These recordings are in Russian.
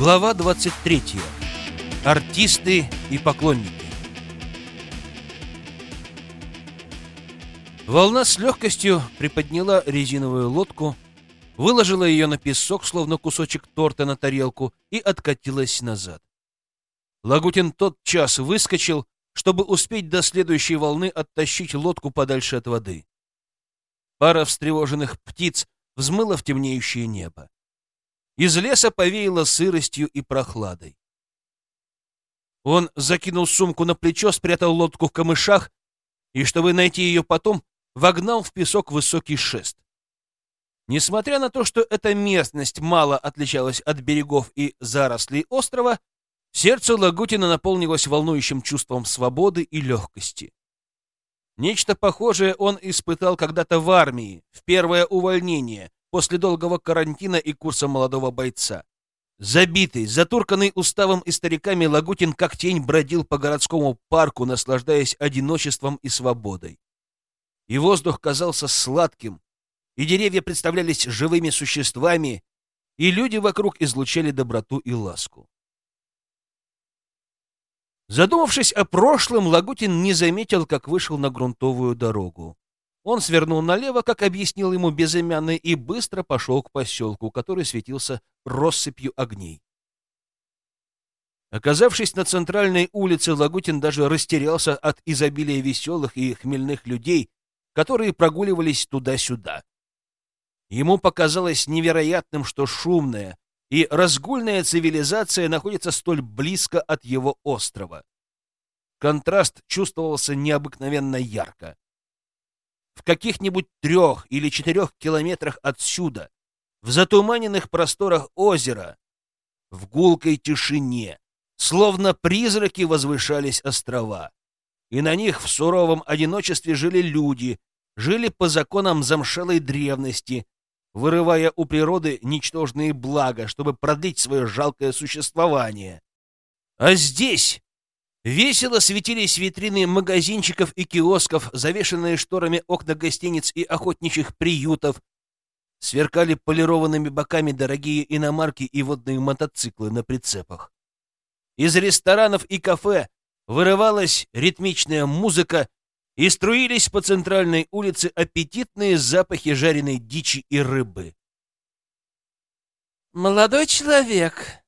Глава 23. Артисты и поклонники. Волна с легкостью приподняла резиновую лодку, выложила ее на песок, словно кусочек торта на тарелку, и откатилась назад. Лагутин тот час выскочил, чтобы успеть до следующей волны оттащить лодку подальше от воды. Пара встревоженных птиц взмыла в темнеющее небо. Из леса повеяло сыростью и прохладой. Он закинул сумку на плечо, спрятал лодку в камышах и, чтобы найти ее потом, вогнал в песок высокий шест. Несмотря на то, что эта местность мало отличалась от берегов и зарослей острова, сердце Лагутина наполнилось волнующим чувством свободы и легкости. Нечто похожее он испытал когда-то в армии, в первое увольнение, после долгого карантина и курса молодого бойца. Забитый, затурканный уставом и стариками, Лагутин как тень бродил по городскому парку, наслаждаясь одиночеством и свободой. И воздух казался сладким, и деревья представлялись живыми существами, и люди вокруг излучали доброту и ласку. Задумавшись о прошлом, Лагутин не заметил, как вышел на грунтовую дорогу. Он свернул налево, как объяснил ему безымянный, и быстро пошел к поселку, который светился россыпью огней. Оказавшись на центральной улице, Лагутин даже растерялся от изобилия веселых и хмельных людей, которые прогуливались туда-сюда. Ему показалось невероятным, что шумная и разгульная цивилизация находится столь близко от его острова. Контраст чувствовался необыкновенно ярко в каких-нибудь трех или четырех километрах отсюда, в затуманенных просторах озера, в гулкой тишине, словно призраки возвышались острова. И на них в суровом одиночестве жили люди, жили по законам замшелой древности, вырывая у природы ничтожные блага, чтобы продлить свое жалкое существование. А здесь Весело светились витрины магазинчиков и киосков, завешенные шторами окна гостиниц и охотничьих приютов. Сверкали полированными боками дорогие иномарки и водные мотоциклы на прицепах. Из ресторанов и кафе вырывалась ритмичная музыка, и струились по центральной улице аппетитные запахи жареной дичи и рыбы. «Молодой человек,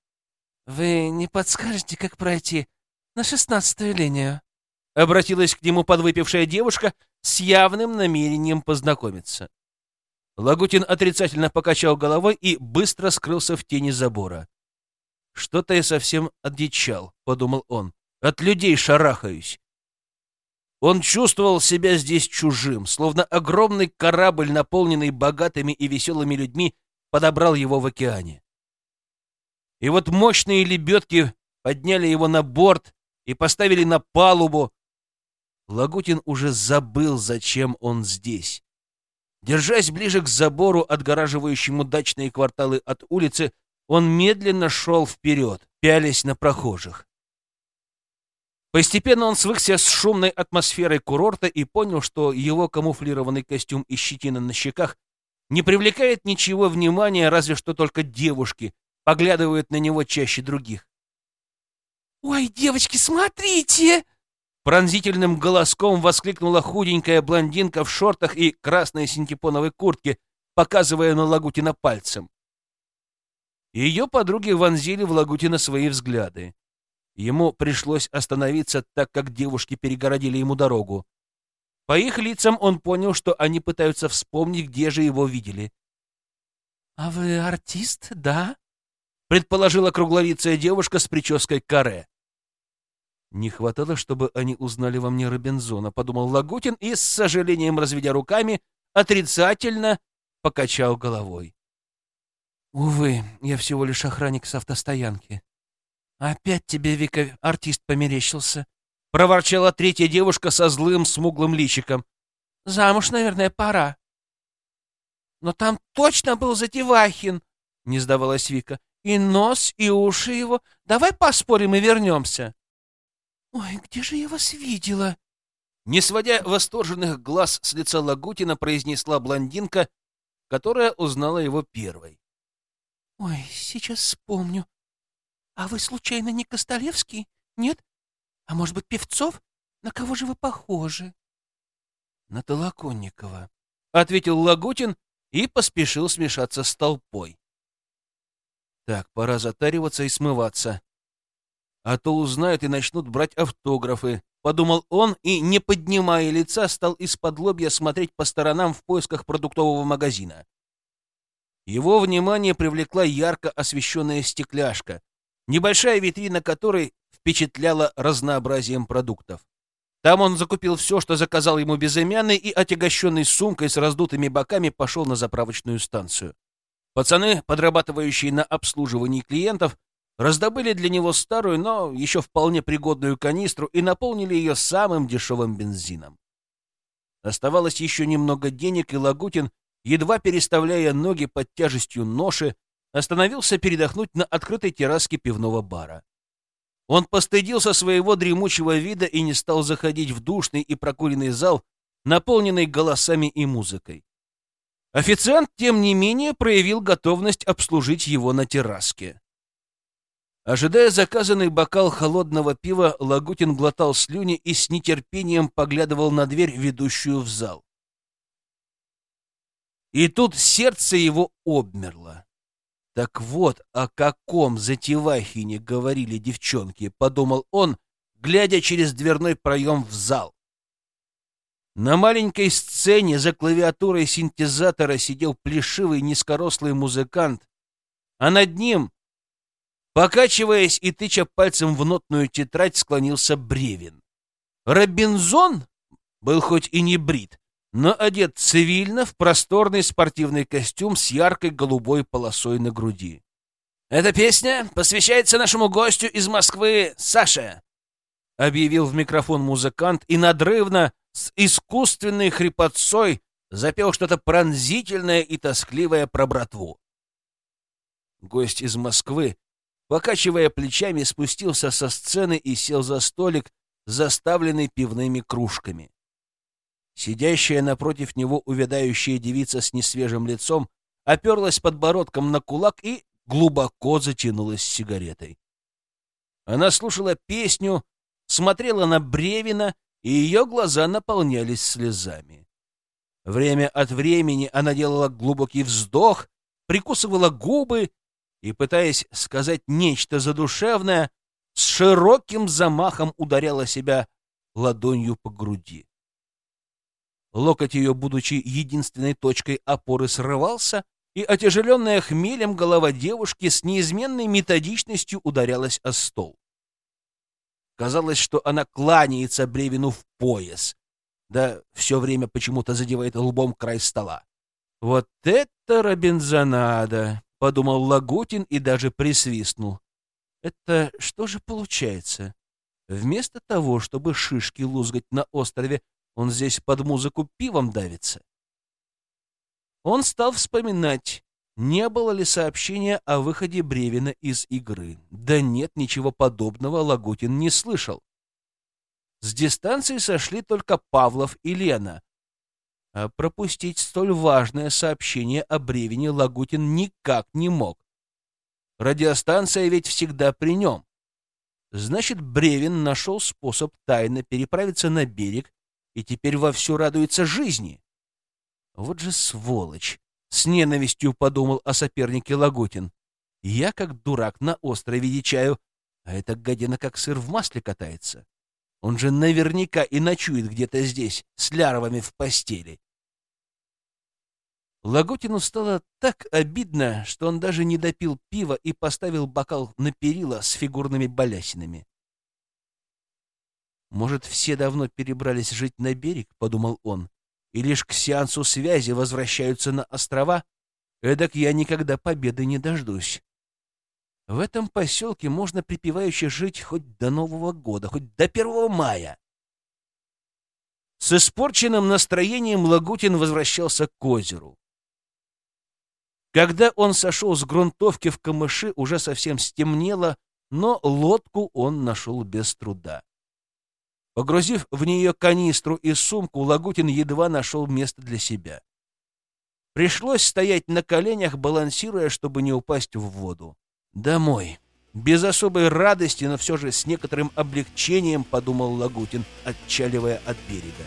вы не подскажете, как пройти на шестнадцатую линию», — обратилась к нему подвыпившая девушка с явным намерением познакомиться. Лагутин отрицательно покачал головой и быстро скрылся в тени забора. «Что-то я совсем одичал», — подумал он. «От людей шарахаюсь». Он чувствовал себя здесь чужим, словно огромный корабль, наполненный богатыми и веселыми людьми, подобрал его в океане. И вот мощные лебедки подняли его на борт, и поставили на палубу. Лагутин уже забыл, зачем он здесь. Держась ближе к забору, отгораживающему дачные кварталы от улицы, он медленно шел вперед, пялясь на прохожих. Постепенно он свыкся с шумной атмосферой курорта и понял, что его камуфлированный костюм и щетина на щеках не привлекает ничего внимания, разве что только девушки поглядывают на него чаще других. «Ой, девочки, смотрите!» Пронзительным голоском воскликнула худенькая блондинка в шортах и красной синтепоновой куртке, показывая на Лагутина пальцем. Ее подруги вонзили в Лагутина свои взгляды. Ему пришлось остановиться, так как девушки перегородили ему дорогу. По их лицам он понял, что они пытаются вспомнить, где же его видели. «А вы артист, да?» — предположила круглолицая девушка с прической каре. Не хватало, чтобы они узнали во мне Робинзона, подумал Лагутин и, с сожалением разведя руками, отрицательно покачал головой. Увы, я всего лишь охранник с автостоянки. Опять тебе, Вика, артист померещился. Проворчала третья девушка со злым смуглым личиком. Замуж, наверное, пора. Но там точно был Затевахин, не сдавалась Вика. И нос, и уши его. Давай поспорим и вернемся. «Ой, где же я вас видела?» Не сводя восторженных глаз с лица Лагутина, произнесла блондинка, которая узнала его первой. «Ой, сейчас вспомню. «А вы, случайно, не Костолевский? Нет? А может быть, Певцов? На кого же вы похожи?» «На Толоконникова», — ответил Лагутин и поспешил смешаться с толпой. «Так, пора затариваться и смываться. А то узнают и начнут брать автографы», — подумал он и, не поднимая лица, стал из-под лобья смотреть по сторонам в поисках продуктового магазина. Его внимание привлекла ярко освещенная стекляшка, небольшая витрина которой впечатляла разнообразием продуктов. Там он закупил все, что заказал ему безымянный, и, отягощенный сумкой с раздутыми боками, пошел на заправочную станцию. Пацаны, подрабатывающие на обслуживании клиентов, раздобыли для него старую, но еще вполне пригодную канистру и наполнили ее самым дешевым бензином. Оставалось еще немного денег, и Лагутин едва переставляя ноги под тяжестью ноши, остановился передохнуть на открытой терраске пивного бара. Он постыдился своего дремучего вида и не стал заходить в душный и прокуренный зал, наполненный голосами и музыкой. Официант, тем не менее, проявил готовность обслужить его на терраске. Ожидая заказанный бокал холодного пива, Лагутин глотал слюни и с нетерпением поглядывал на дверь, ведущую в зал. И тут сердце его обмерло. Так вот, о каком затевахине говорили девчонки, подумал он, глядя через дверной проем в зал. На маленькой сцене за клавиатурой синтезатора сидел плешивый низкорослый музыкант, а над ним, покачиваясь и тыча пальцем в нотную тетрадь, склонился Бревин. Робинзон был хоть и не брит, но одет цивильно в просторный спортивный костюм с яркой голубой полосой на груди. «Эта песня посвящается нашему гостю из Москвы, Саше!» — объявил в микрофон музыкант и надрывно, с искусственной хрипотцой, запел что-то пронзительное и тоскливое про братву. Гость из Москвы, покачивая плечами, спустился со сцены и сел за столик, заставленный пивными кружками. Сидящая напротив него увядающая девица с несвежим лицом оперлась подбородком на кулак и глубоко затянулась сигаретой. Она слушала песню, смотрела на Бревина, и ее глаза наполнялись слезами. Время от времени она делала глубокий вздох, прикусывала губы и, пытаясь сказать нечто задушевное, с широким замахом ударяла себя ладонью по груди. Локоть ее, будучи единственной точкой опоры, срывался, и отяжеленная хмелем голова девушки с неизменной методичностью ударялась о стол. Казалось, что она кланяется Бревину в пояс, да все время почему-то задевает лбом край стола. «Вот это Робинзонада!» — подумал Лагутин и даже присвистнул. «Это что же получается? Вместо того, чтобы шишки лузгать на острове, он здесь под музыку пивом давится. Он стал вспоминать, не было ли сообщения о выходе Бревина из игры. Да нет, ничего подобного Лагутин не слышал. С дистанции сошли только Павлов и Лена. А пропустить столь важное сообщение о Бревине Лагутин никак не мог. Радиостанция ведь всегда при нем. Значит, Бревин нашел способ тайно переправиться на берег и теперь вовсю радуется жизни. Вот же сволочь! С ненавистью подумал о сопернике Лагутин. Я, как дурак, на острове дичаю, а эта гадина как сыр в масле катается. Он же наверняка и ночует где-то здесь, с ляровами в постели. Лагутину стало так обидно, что он даже не допил пива и поставил бокал на перила с фигурными балясинами. Может, все давно перебрались жить на берег, — подумал он, — и лишь к сеансу связи возвращаются на острова? Эдак я никогда победы не дождусь. В этом поселке можно припевающе жить хоть до Нового года, хоть до первого мая. С испорченным настроением Лагутин возвращался к озеру. Когда он сошел с грунтовки в камыши, уже совсем стемнело, но лодку он нашел без труда. Погрузив в нее канистру и сумку, Лагутин едва нашел место для себя. Пришлось стоять на коленях, балансируя, чтобы не упасть в воду. «Домой», Без особой радости, но все же с некоторым облегчением подумал Лагутин, отчаливая от берега.